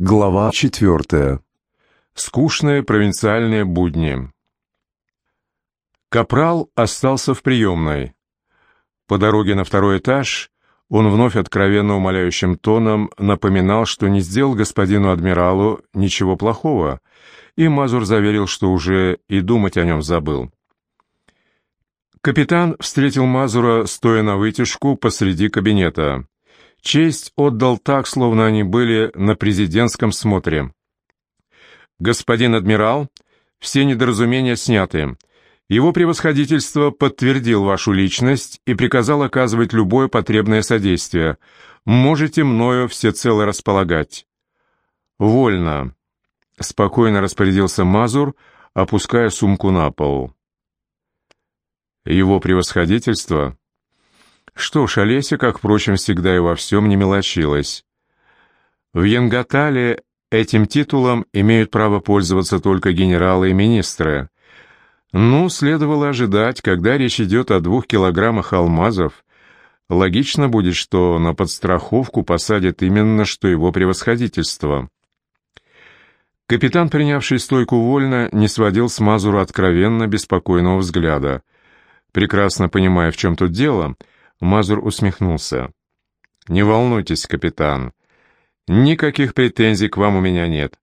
Глава четвертая. Скучные провинциальные будни. Капрал остался в приемной. По дороге на второй этаж он вновь откровенно умоляющим тоном напоминал, что не сделал господину адмиралу ничего плохого, и Мазур заверил, что уже и думать о нем забыл. Капитан встретил Мазура, стоя на вытяжку посреди кабинета. Честь отдал так, словно они были на президентском смотре. «Господин адмирал, все недоразумения сняты. Его превосходительство подтвердил вашу личность и приказал оказывать любое потребное содействие. Можете мною всецело располагать». «Вольно», — спокойно распорядился Мазур, опуская сумку на пол. «Его превосходительство?» Что ж, Олеся, как, впрочем, всегда и во всем не мелочилась. В Янгатале этим титулом имеют право пользоваться только генералы и министры. Ну, следовало ожидать, когда речь идет о двух килограммах алмазов, логично будет, что на подстраховку посадят именно что его превосходительство. Капитан, принявший стойку вольно, не сводил с Мазура откровенно беспокойного взгляда. Прекрасно понимая, в чем тут дело, — Мазур усмехнулся. «Не волнуйтесь, капитан. Никаких претензий к вам у меня нет.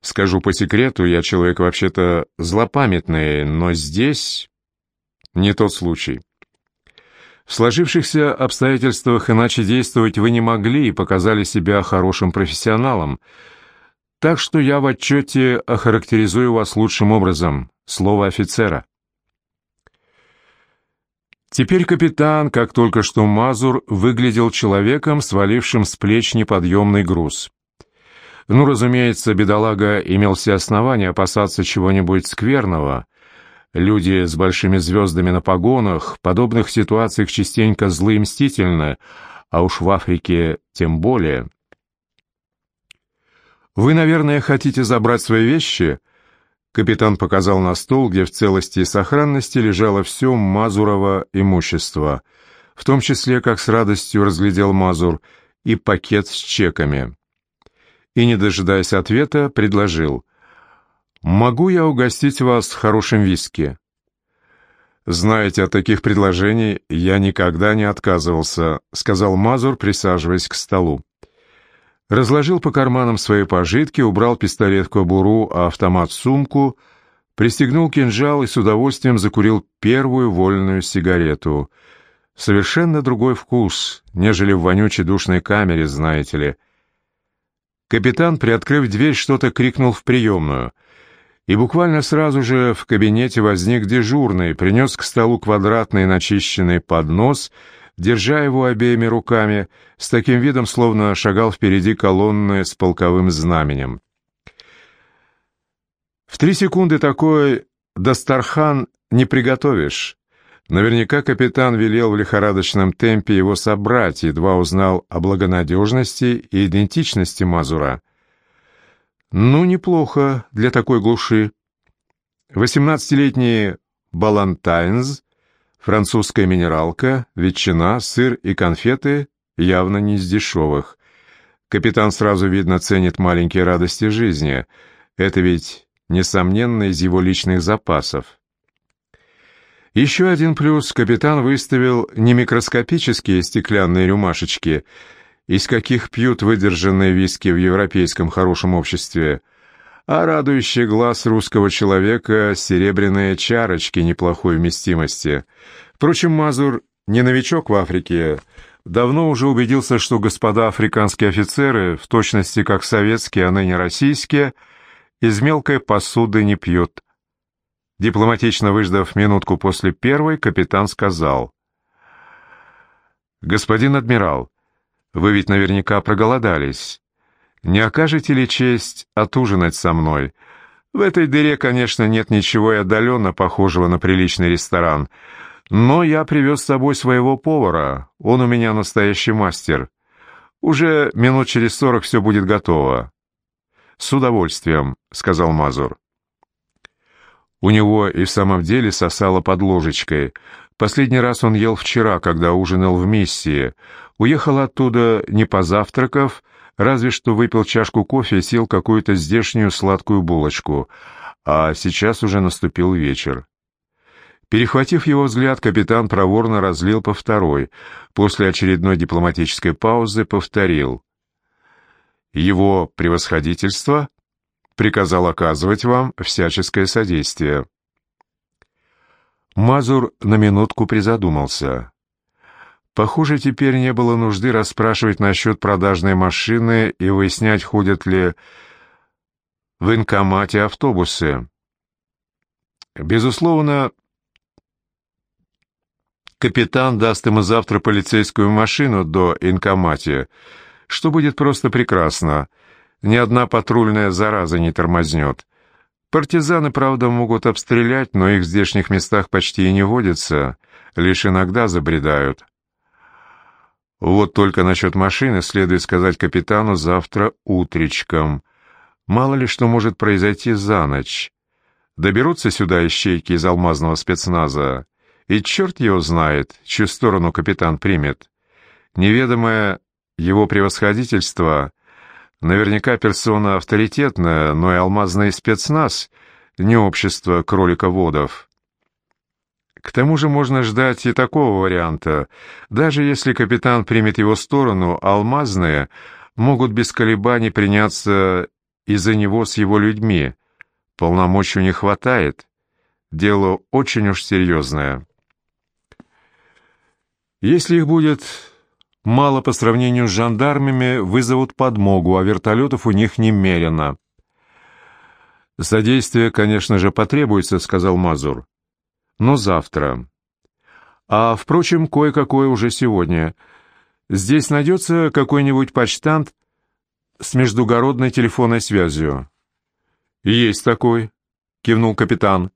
Скажу по секрету, я человек вообще-то злопамятный, но здесь не тот случай. В сложившихся обстоятельствах иначе действовать вы не могли и показали себя хорошим профессионалом. Так что я в отчете охарактеризую вас лучшим образом. Слово офицера. Теперь капитан, как только что Мазур, выглядел человеком, свалившим с плеч неподъемный груз. Ну, разумеется, бедолага имел все основания опасаться чего-нибудь скверного. Люди с большими звездами на погонах в подобных ситуациях частенько злы и мстительны, а уж в Африке тем более. «Вы, наверное, хотите забрать свои вещи?» Капитан показал на стол, где в целости и сохранности лежало все Мазурово имущество, в том числе, как с радостью разглядел Мазур, и пакет с чеками. И, не дожидаясь ответа, предложил. «Могу я угостить вас хорошим виски?» «Знаете, от таких предложений я никогда не отказывался», — сказал Мазур, присаживаясь к столу. Разложил по карманам свои пожитки, убрал пистолет в кобуру, а автомат в сумку, пристегнул кинжал и с удовольствием закурил первую вольную сигарету. Совершенно другой вкус, нежели в вонючей душной камере, знаете ли. Капитан, приоткрыв дверь, что-то крикнул в приемную. И буквально сразу же в кабинете возник дежурный, принес к столу квадратный начищенный поднос — держа его обеими руками, с таким видом, словно шагал впереди колонны с полковым знаменем. В три секунды такой Дастархан не приготовишь. Наверняка капитан велел в лихорадочном темпе его собрать, едва узнал о благонадежности и идентичности Мазура. Ну, неплохо для такой глуши. Восемнадцатилетний Балантайнс Французская минералка, ветчина, сыр и конфеты явно не из дешевых. Капитан сразу, видно, ценит маленькие радости жизни. Это ведь, несомненно, из его личных запасов. Еще один плюс капитан выставил не микроскопические стеклянные рюмашечки, из каких пьют выдержанные виски в европейском хорошем обществе, а радующий глаз русского человека серебряные чарочки неплохой вместимости. Впрочем, Мазур не новичок в Африке, давно уже убедился, что господа африканские офицеры, в точности как советские, а ныне российские, из мелкой посуды не пьют. Дипломатично выждав минутку после первой, капитан сказал. «Господин адмирал, вы ведь наверняка проголодались. Не окажете ли честь отужинать со мной? В этой дыре, конечно, нет ничего и отдаленно похожего на приличный ресторан, но я привез с собой своего повара, он у меня настоящий мастер. Уже минут через сорок все будет готово». «С удовольствием», — сказал Мазур. У него и в самом деле сосало под ложечкой. Последний раз он ел вчера, когда ужинал в миссии. Уехал оттуда, не позавтракав, разве что выпил чашку кофе и съел какую-то здешнюю сладкую булочку, а сейчас уже наступил вечер. Перехватив его взгляд, капитан проворно разлил по второй, после очередной дипломатической паузы повторил. «Его превосходительство приказал оказывать вам всяческое содействие». Мазур на минутку призадумался. Похоже, теперь не было нужды расспрашивать насчет продажной машины и выяснять, ходят ли в инкомате автобусы. Безусловно, капитан даст ему завтра полицейскую машину до инкомате, что будет просто прекрасно. Ни одна патрульная зараза не тормознет. Партизаны, правда, могут обстрелять, но их в здешних местах почти и не водится, лишь иногда забредают. Вот только насчет машины следует сказать капитану завтра утречком. Мало ли что может произойти за ночь. Доберутся сюда ищейки из алмазного спецназа, и черт его знает, чью сторону капитан примет. Неведомое его превосходительство — Наверняка персона авторитетная, но и алмазный спецназ, не общество кролиководов. К тому же можно ждать и такого варианта. Даже если капитан примет его сторону, алмазные могут без колебаний приняться из-за него с его людьми. Полномочий не хватает. Дело очень уж серьезное. Если их будет мало по сравнению с жандармами, вызовут подмогу, а вертолетов у них немерено. «Содействие, конечно же, потребуется», — сказал Мазур. «Но завтра. А, впрочем, кое-какое уже сегодня. Здесь найдется какой-нибудь почтант с междугородной телефонной связью». «Есть такой», — кивнул капитан.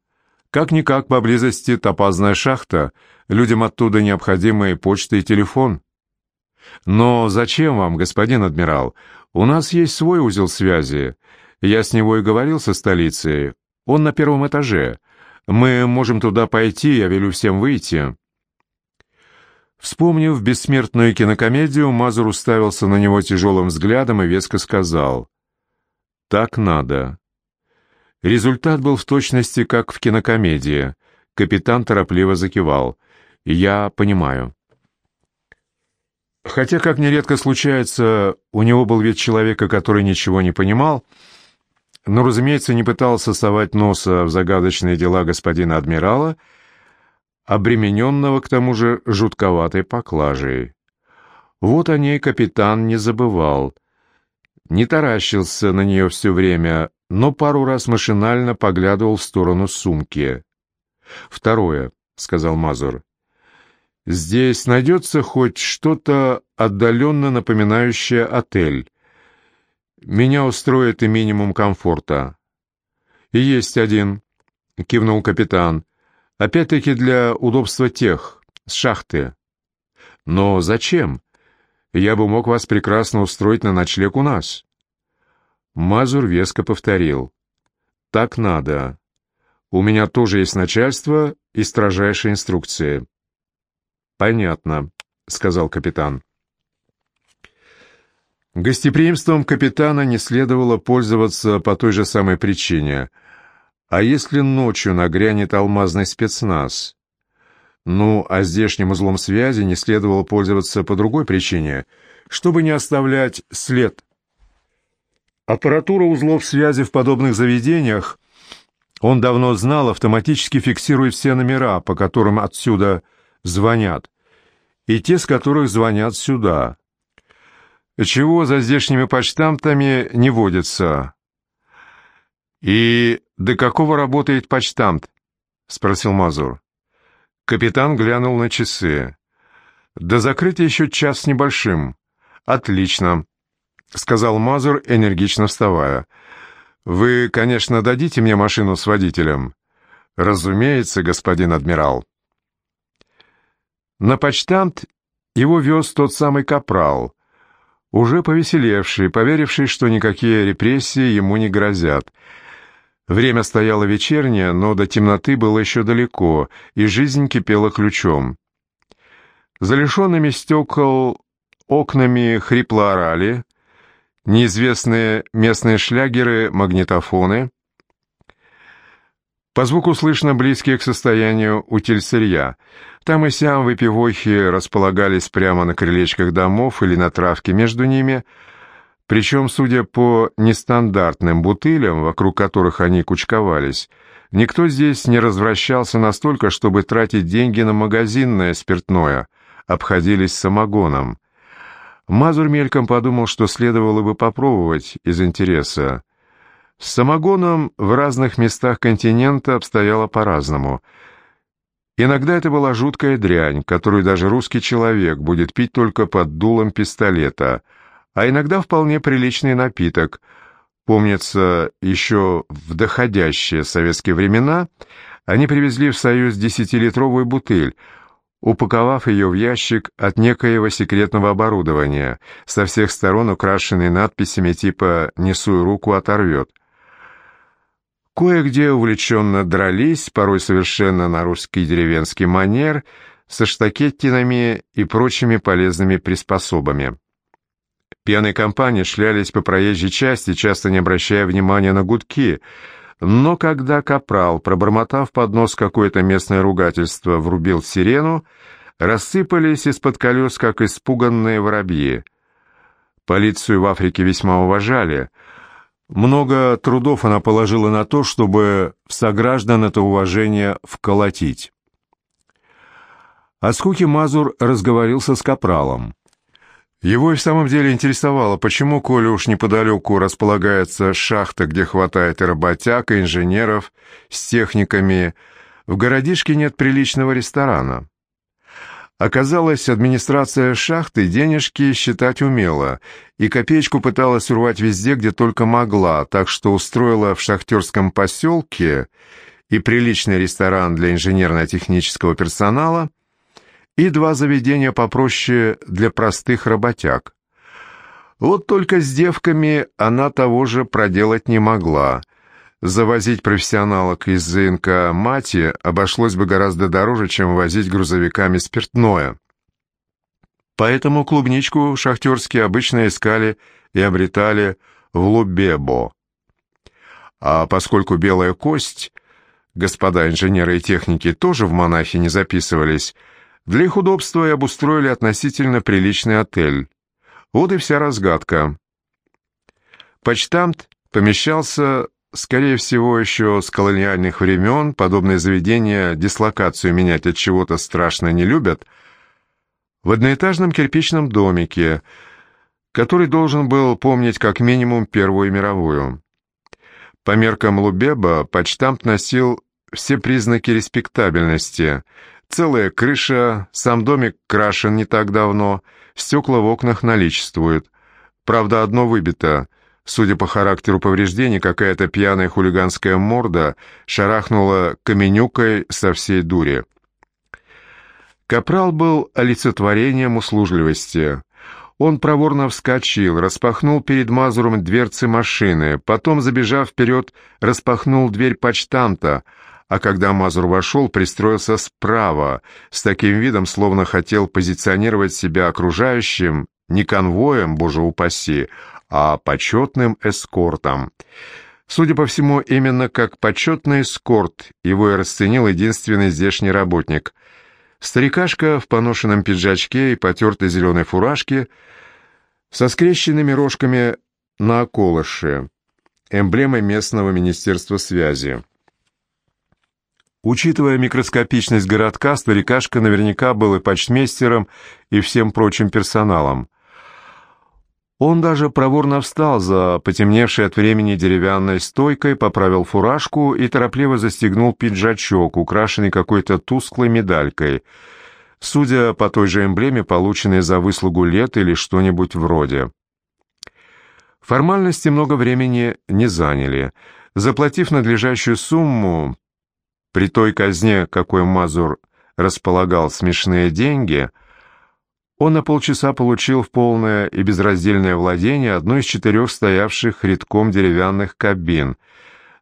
«Как-никак поблизости топазная шахта, людям оттуда необходимы почта и телефон». «Но зачем вам, господин адмирал? У нас есть свой узел связи. Я с него и говорил со столицей. Он на первом этаже. Мы можем туда пойти, я велю всем выйти». Вспомнив бессмертную кинокомедию, Мазур уставился на него тяжелым взглядом и веско сказал «Так надо». Результат был в точности, как в кинокомедии. Капитан торопливо закивал. «Я понимаю». Хотя, как нередко случается, у него был вид человека, который ничего не понимал, но, разумеется, не пытался совать носа в загадочные дела господина адмирала, обремененного, к тому же, жутковатой поклажей. Вот о ней капитан не забывал. Не таращился на нее все время, но пару раз машинально поглядывал в сторону сумки. «Второе», — сказал Мазур, Здесь найдется хоть что-то отдаленно напоминающее отель. Меня устроит и минимум комфорта. есть один, кивнул капитан. Опять-таки для удобства тех, с шахты. Но зачем? Я бы мог вас прекрасно устроить на ночлег у нас. Мазур веско повторил. Так надо. У меня тоже есть начальство и строжайшие инструкции. «Понятно», — сказал капитан. Гостеприимством капитана не следовало пользоваться по той же самой причине. А если ночью нагрянет алмазный спецназ? Ну, а здешним узлом связи не следовало пользоваться по другой причине, чтобы не оставлять след. Аппаратура узлов связи в подобных заведениях он давно знал, автоматически фиксирует все номера, по которым отсюда звонят, и те, с которых звонят сюда. Чего за здешними почтамтами не водится? «И до какого работает почтамт?» — спросил Мазур. Капитан глянул на часы. «До закрытия еще час с небольшим». «Отлично», — сказал Мазур, энергично вставая. «Вы, конечно, дадите мне машину с водителем?» «Разумеется, господин адмирал». На почтамт его вез тот самый капрал, уже повеселевший, поверивший, что никакие репрессии ему не грозят. Время стояло вечернее, но до темноты было еще далеко, и жизнь кипела ключом. За лишенными стекол окнами хрипло орали, неизвестные местные шлягеры, магнитофоны. По звуку слышно близкие к состоянию утильсырья. Там и сям выпивохи располагались прямо на крылечках домов или на травке между ними, причем, судя по нестандартным бутылям, вокруг которых они кучковались, никто здесь не развращался настолько, чтобы тратить деньги на магазинное спиртное, обходились самогоном. Мазур мельком подумал, что следовало бы попробовать из интереса. С самогоном в разных местах континента обстояло по-разному. Иногда это была жуткая дрянь, которую даже русский человек будет пить только под дулом пистолета, а иногда вполне приличный напиток. Помнится, еще в доходящие советские времена они привезли в Союз десятилитровую бутыль — упаковав ее в ящик от некоего секретного оборудования, со всех сторон украшенный надписями типа «Несу руку оторвет». Кое-где увлеченно дрались, порой совершенно на русский деревенский манер, со штакеттинами и прочими полезными приспособами. Пьяные компании шлялись по проезжей части, часто не обращая внимания на гудки — но когда капрал, пробормотав под нос какое-то местное ругательство, врубил сирену, рассыпались из-под колес, как испуганные воробьи. Полицию в Африке весьма уважали. Много трудов она положила на то, чтобы в сограждан это уважение вколотить. О скуке Мазур разговорился с капралом. Его и в самом деле интересовало, почему, коли уж неподалеку располагается шахта, где хватает и работяг, и инженеров с техниками, в городишке нет приличного ресторана. Оказалось, администрация шахты денежки считать умела, и копеечку пыталась урвать везде, где только могла, так что устроила в шахтерском поселке и приличный ресторан для инженерно-технического персонала, и два заведения попроще для простых работяг. Вот только с девками она того же проделать не могла. Завозить профессионалок из ЗНК «Мати» обошлось бы гораздо дороже, чем возить грузовиками спиртное. Поэтому клубничку шахтерские обычно искали и обретали в Лубебо. А поскольку белая кость, господа инженеры и техники тоже в монахи не записывались, для их удобства и обустроили относительно приличный отель. Вот и вся разгадка. Почтамт помещался, скорее всего, еще с колониальных времен, подобные заведения дислокацию менять от чего-то страшно не любят, в одноэтажном кирпичном домике, который должен был помнить как минимум Первую мировую. По меркам Лубеба почтамт носил все признаки респектабельности – Целая крыша, сам домик крашен не так давно, стекла в окнах наличествуют. Правда, одно выбито. Судя по характеру повреждений, какая-то пьяная хулиганская морда шарахнула каменюкой со всей дури. Капрал был олицетворением услужливости. Он проворно вскочил, распахнул перед Мазуром дверцы машины, потом, забежав вперед, распахнул дверь почтамта — а когда Мазур вошел, пристроился справа, с таким видом, словно хотел позиционировать себя окружающим не конвоем, боже упаси, а почетным эскортом. Судя по всему, именно как почетный эскорт его и расценил единственный здешний работник. Старикашка в поношенном пиджачке и потертой зеленой фуражке со скрещенными рожками на околыше, эмблемой местного министерства связи. Учитывая микроскопичность городка, старикашка наверняка был и почтмейстером, и всем прочим персоналом. Он даже проворно встал за потемневшей от времени деревянной стойкой, поправил фуражку и торопливо застегнул пиджачок, украшенный какой-то тусклой медалькой, судя по той же эмблеме, полученной за выслугу лет или что-нибудь вроде. Формальности много времени не заняли. Заплатив надлежащую сумму, при той казне, какой Мазур располагал смешные деньги, он на полчаса получил в полное и безраздельное владение одну из четырех стоявших редком деревянных кабин,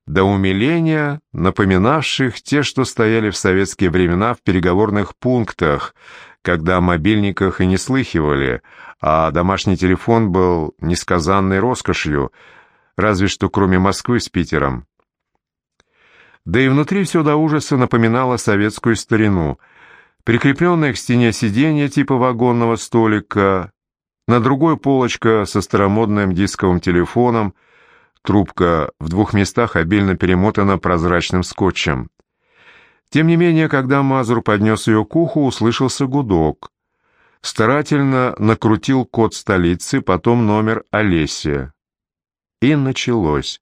до умиления напоминавших те, что стояли в советские времена в переговорных пунктах, когда о мобильниках и не слыхивали, а домашний телефон был несказанной роскошью, разве что кроме Москвы с Питером. Да и внутри все до ужаса напоминало советскую старину. Прикрепленное к стене сиденье типа вагонного столика, на другой полочка со старомодным дисковым телефоном, трубка в двух местах обильно перемотана прозрачным скотчем. Тем не менее, когда Мазур поднес ее к уху, услышался гудок. Старательно накрутил код столицы, потом номер Олеси. И началось.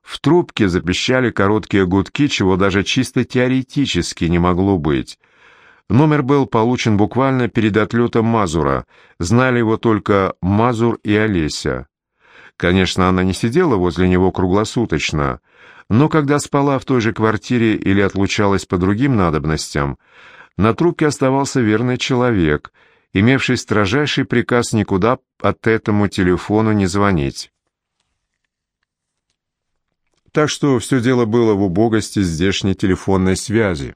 В трубке запищали короткие гудки, чего даже чисто теоретически не могло быть. Номер был получен буквально перед отлетом Мазура. Знали его только Мазур и Олеся. Конечно, она не сидела возле него круглосуточно, но когда спала в той же квартире или отлучалась по другим надобностям, на трубке оставался верный человек, имевший строжайший приказ никуда от этому телефону не звонить. Так что все дело было в убогости здешней телефонной связи.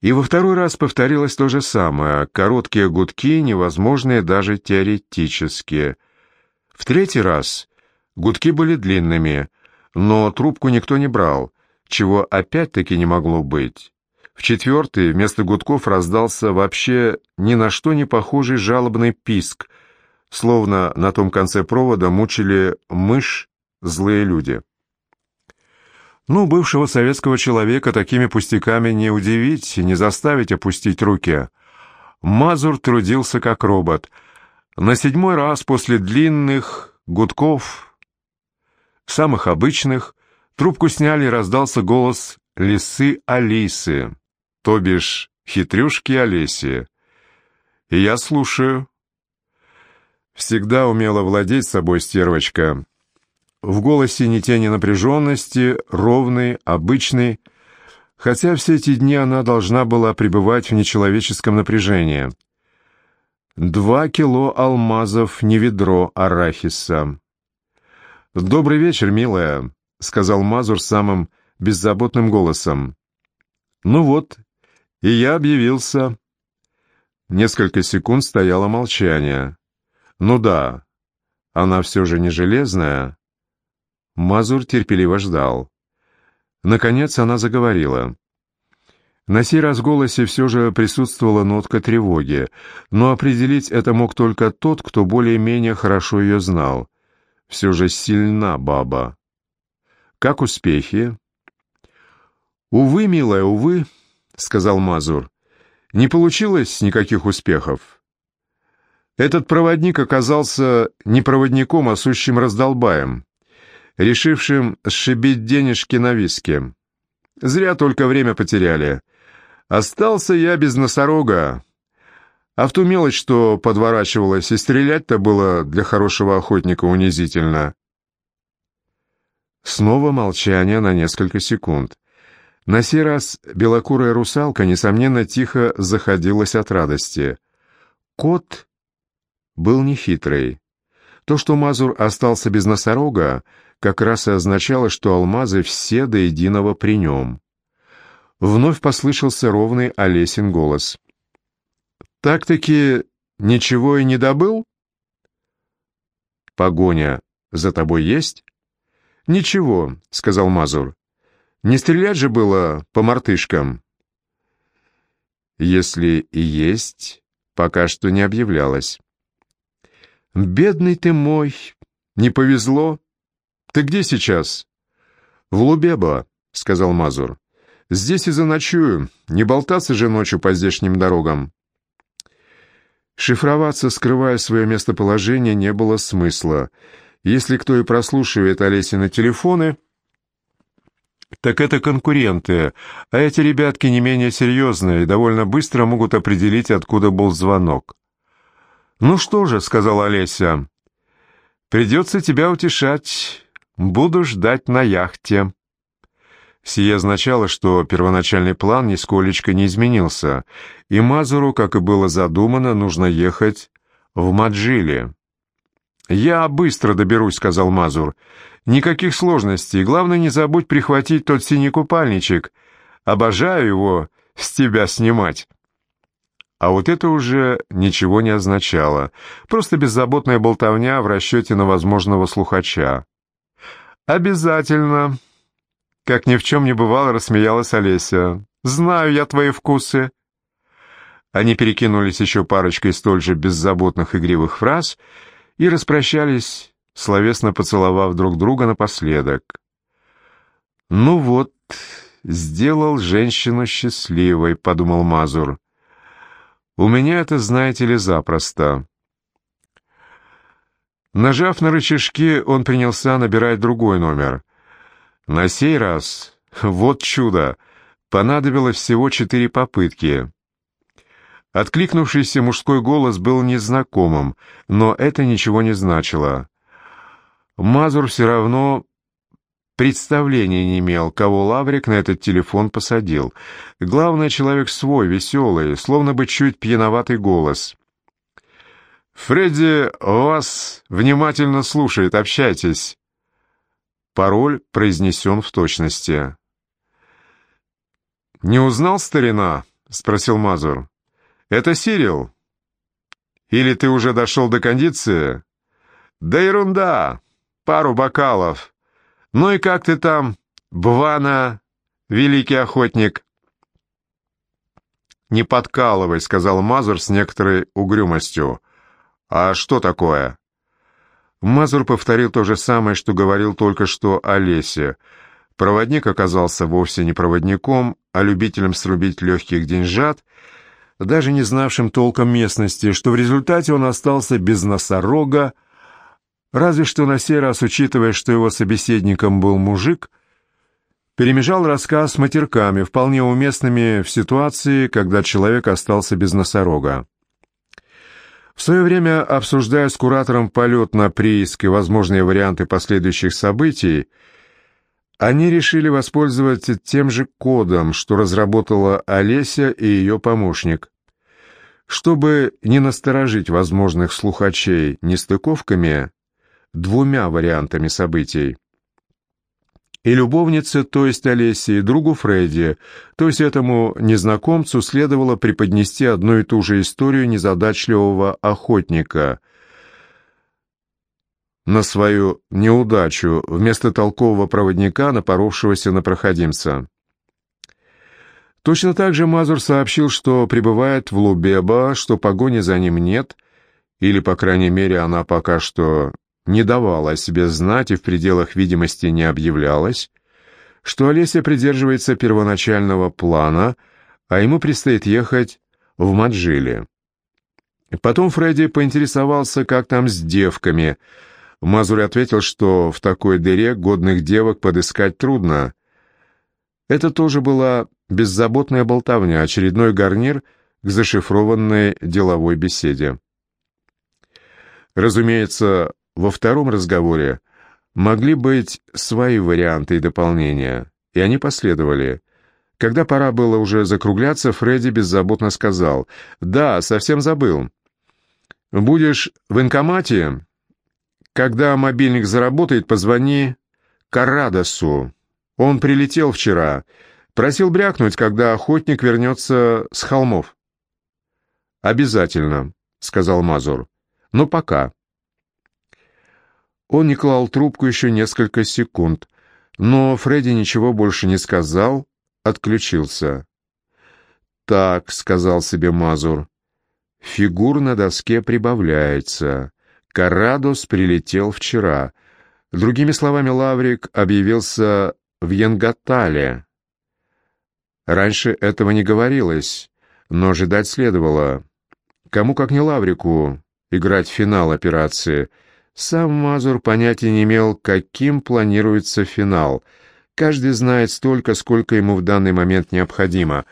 И во второй раз повторилось то же самое, короткие гудки, невозможные даже теоретически. В третий раз гудки были длинными, но трубку никто не брал, чего опять-таки не могло быть. В четвертый вместо гудков раздался вообще ни на что не похожий жалобный писк, словно на том конце провода мучили мышь злые люди. Ну, бывшего советского человека такими пустяками не удивить и не заставить опустить руки. Мазур трудился как робот. На седьмой раз после длинных гудков, самых обычных, трубку сняли и раздался голос лисы Алисы, то бишь хитрюшки Олеси. Я слушаю. Всегда умела владеть собой стервочка. В голосе ни тени напряженности, ровный, обычный, хотя все эти дни она должна была пребывать в нечеловеческом напряжении. Два кило алмазов, не ведро арахиса. «Добрый вечер, милая», — сказал Мазур самым беззаботным голосом. «Ну вот, и я объявился». Несколько секунд стояло молчание. «Ну да, она все же не железная». Мазур терпеливо ждал. Наконец она заговорила. На сей раз голосе все же присутствовала нотка тревоги, но определить это мог только тот, кто более-менее хорошо ее знал. Все же сильна баба. «Как успехи?» «Увы, милая, увы», — сказал Мазур. «Не получилось никаких успехов. Этот проводник оказался не проводником, а сущим раздолбаем решившим сшибить денежки на виски. Зря только время потеряли. Остался я без носорога. А в ту мелочь, что подворачивалась, и стрелять-то было для хорошего охотника унизительно. Снова молчание на несколько секунд. На сей раз белокурая русалка, несомненно, тихо заходилась от радости. Кот был нехитрый. То, что Мазур остался без носорога, как раз и означало, что алмазы все до единого при нем. Вновь послышался ровный Олесин голос. «Так-таки ничего и не добыл?» «Погоня за тобой есть?» «Ничего», — сказал Мазур. «Не стрелять же было по мартышкам». «Если и есть, пока что не объявлялось». «Бедный ты мой, не повезло», «Ты где сейчас?» «В Лубеба», — сказал Мазур. «Здесь и заночую. Не болтаться же ночью по здешним дорогам». Шифроваться, скрывая свое местоположение, не было смысла. Если кто и прослушивает Олесины телефоны, так это конкуренты, а эти ребятки не менее серьезные и довольно быстро могут определить, откуда был звонок. «Ну что же», — сказала Олеся, — «придется тебя утешать. Буду ждать на яхте». Сие означало, что первоначальный план нисколечко не изменился, и Мазуру, как и было задумано, нужно ехать в Маджили. «Я быстро доберусь», — сказал Мазур. «Никаких сложностей. Главное, не забудь прихватить тот синий купальничек. Обожаю его с тебя снимать». А вот это уже ничего не означало. Просто беззаботная болтовня в расчете на возможного слухача. «Обязательно!» Как ни в чем не бывало, рассмеялась Олеся. «Знаю я твои вкусы!» Они перекинулись еще парочкой столь же беззаботных игривых фраз и распрощались, словесно поцеловав друг друга напоследок. «Ну вот, сделал женщину счастливой», — подумал Мазур. У меня это, знаете ли, запросто. Нажав на рычажки, он принялся набирать другой номер. На сей раз, вот чудо, понадобилось всего четыре попытки. Откликнувшийся мужской голос был незнакомым, но это ничего не значило. Мазур все равно Представления не имел, кого Лаврик на этот телефон посадил. Главное, человек свой, веселый, словно бы чуть пьяноватый голос. «Фредди вас внимательно слушает, общайтесь». Пароль произнесен в точности. «Не узнал старина?» — спросил Мазур. «Это Сирил? Или ты уже дошел до кондиции?» «Да ерунда! Пару бокалов!» «Ну и как ты там, Бвана, великий охотник?» «Не подкалывай», — сказал Мазур с некоторой угрюмостью. «А что такое?» Мазур повторил то же самое, что говорил только что Олесе. Проводник оказался вовсе не проводником, а любителем срубить легких деньжат, даже не знавшим толком местности, что в результате он остался без носорога, Разве что на сей раз, учитывая, что его собеседником был мужик, перемежал рассказ матерками, вполне уместными в ситуации, когда человек остался без носорога. В свое время, обсуждая с куратором полет на прииск и возможные варианты последующих событий, они решили воспользоваться тем же кодом, что разработала Олеся и ее помощник. Чтобы не насторожить возможных слухачей нестыковками, двумя вариантами событий. И любовнице, то есть Олесе, и другу Фредди, то есть этому незнакомцу, следовало преподнести одну и ту же историю незадачливого охотника на свою неудачу вместо толкового проводника, напоровшегося на проходимца. Точно так же Мазур сообщил, что пребывает в Лубеба, что погони за ним нет, или, по крайней мере, она пока что не давала о себе знать и в пределах видимости не объявлялась, что Олеся придерживается первоначального плана, а ему предстоит ехать в Маджиле. Потом Фредди поинтересовался, как там с девками. Мазурь ответил, что в такой дыре годных девок подыскать трудно. Это тоже была беззаботная болтовня, очередной гарнир к зашифрованной деловой беседе. Разумеется, во втором разговоре могли быть свои варианты и дополнения, и они последовали. Когда пора было уже закругляться, Фредди беззаботно сказал, «Да, совсем забыл. Будешь в инкомате, когда мобильник заработает, позвони Карадосу. Он прилетел вчера, просил брякнуть, когда охотник вернется с холмов». «Обязательно», — сказал Мазур. «Но пока». Он не клал трубку еще несколько секунд, но Фредди ничего больше не сказал, отключился. «Так», — сказал себе Мазур, — «фигур на доске прибавляется. Карадос прилетел вчера. Другими словами, Лаврик объявился в Янгатале. Раньше этого не говорилось, но ожидать следовало. Кому, как не Лаврику, играть финал операции — сам Мазур понятия не имел, каким планируется финал. Каждый знает столько, сколько ему в данный момент необходимо.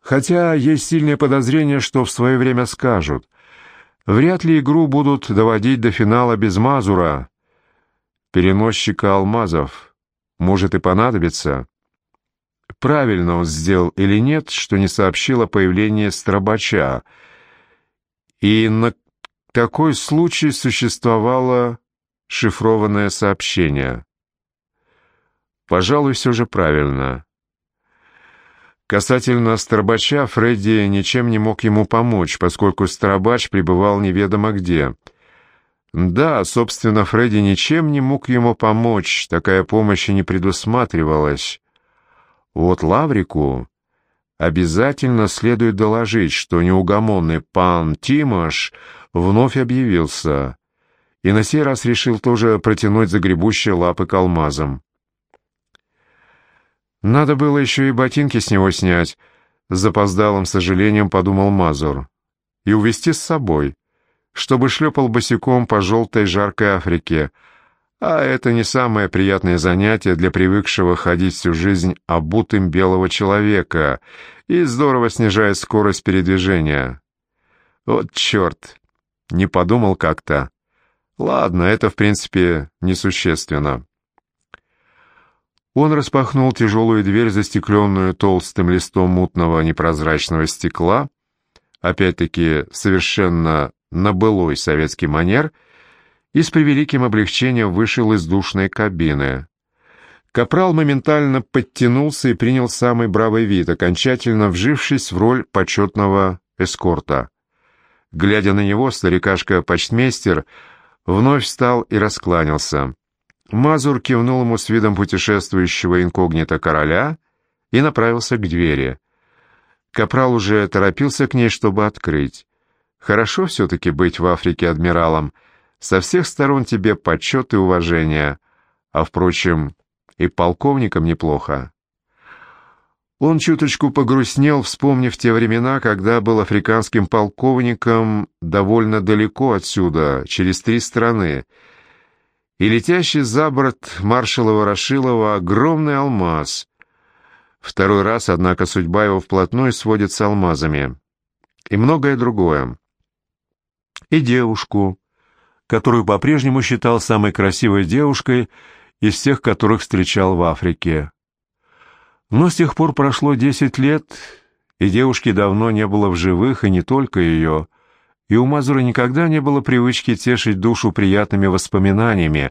Хотя есть сильное подозрение, что в свое время скажут. Вряд ли игру будут доводить до финала без Мазура. Переносчика алмазов. Может и понадобится. Правильно он сделал или нет, что не сообщил о появлении Страбача. И на такой случай существовало шифрованное сообщение. Пожалуй, все же правильно. Касательно Старбача, Фредди ничем не мог ему помочь, поскольку Старбач пребывал неведомо где. Да, собственно, Фредди ничем не мог ему помочь, такая помощь и не предусматривалась. Вот Лаврику обязательно следует доложить, что неугомонный пан Тимош вновь объявился, и на сей раз решил тоже протянуть загребущие лапы к алмазам. Надо было еще и ботинки с него снять, с запоздалым сожалением подумал Мазур, и увезти с собой, чтобы шлепал босиком по желтой жаркой Африке, а это не самое приятное занятие для привыкшего ходить всю жизнь обутым белого человека и здорово снижает скорость передвижения. Вот черт, не подумал как-то. Ладно, это в принципе несущественно. Он распахнул тяжелую дверь, застекленную толстым листом мутного непрозрачного стекла, опять-таки совершенно на былой советский манер, и с превеликим облегчением вышел из душной кабины. Капрал моментально подтянулся и принял самый бравый вид, окончательно вжившись в роль почетного эскорта. Глядя на него, старикашка-почтмейстер вновь встал и раскланялся. Мазур кивнул ему с видом путешествующего инкогнито короля и направился к двери. Капрал уже торопился к ней, чтобы открыть. Хорошо все-таки быть в Африке адмиралом. Со всех сторон тебе почет и уважение. А, впрочем, и полковником неплохо. Он чуточку погрустнел, вспомнив те времена, когда был африканским полковником довольно далеко отсюда, через три страны, и летящий за борт маршала Ворошилова огромный алмаз. Второй раз, однако, судьба его вплотную сводит с алмазами. И многое другое. И девушку, которую по-прежнему считал самой красивой девушкой из всех, которых встречал в Африке. Но с тех пор прошло десять лет, и девушки давно не было в живых, и не только ее, и у Мазура никогда не было привычки тешить душу приятными воспоминаниями,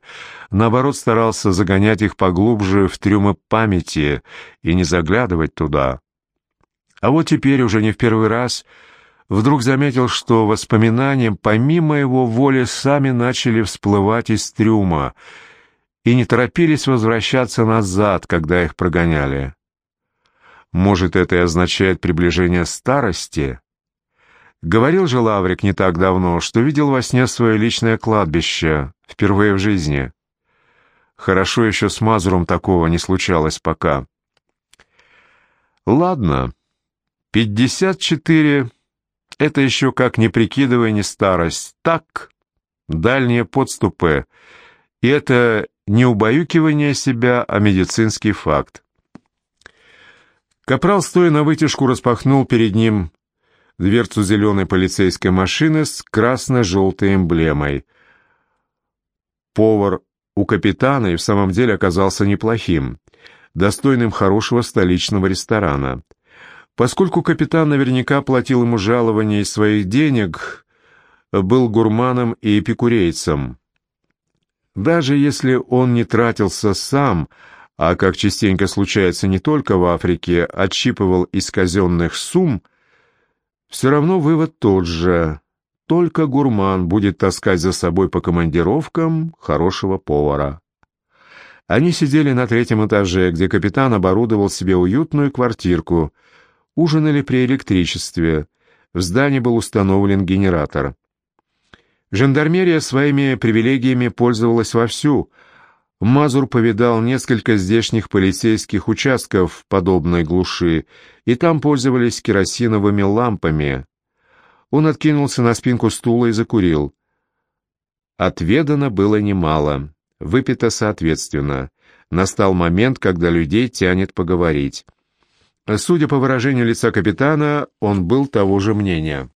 наоборот старался загонять их поглубже в трюмы памяти и не заглядывать туда. А вот теперь уже не в первый раз вдруг заметил, что воспоминания помимо его воли сами начали всплывать из трюма и не торопились возвращаться назад, когда их прогоняли. Может, это и означает приближение старости? Говорил же Лаврик не так давно, что видел во сне свое личное кладбище, впервые в жизни. Хорошо еще с Мазуром такого не случалось пока. Ладно, пятьдесят четыре — это еще как не прикидывая не старость. Так, дальние подступы. И это не убаюкивание себя, а медицинский факт. Капрал, стоя на вытяжку, распахнул перед ним дверцу зеленой полицейской машины с красно-желтой эмблемой. Повар у капитана и в самом деле оказался неплохим, достойным хорошего столичного ресторана. Поскольку капитан наверняка платил ему жалование из своих денег, был гурманом и эпикурейцем. Даже если он не тратился сам, а, как частенько случается не только в Африке, отщипывал из казенных сумм, все равно вывод тот же. Только гурман будет таскать за собой по командировкам хорошего повара. Они сидели на третьем этаже, где капитан оборудовал себе уютную квартирку, ужинали при электричестве. В здании был установлен генератор. Жандармерия своими привилегиями пользовалась вовсю — Мазур повидал несколько здешних полицейских участков подобной глуши, и там пользовались керосиновыми лампами. Он откинулся на спинку стула и закурил. Отведано было немало, выпито соответственно. Настал момент, когда людей тянет поговорить. Судя по выражению лица капитана, он был того же мнения.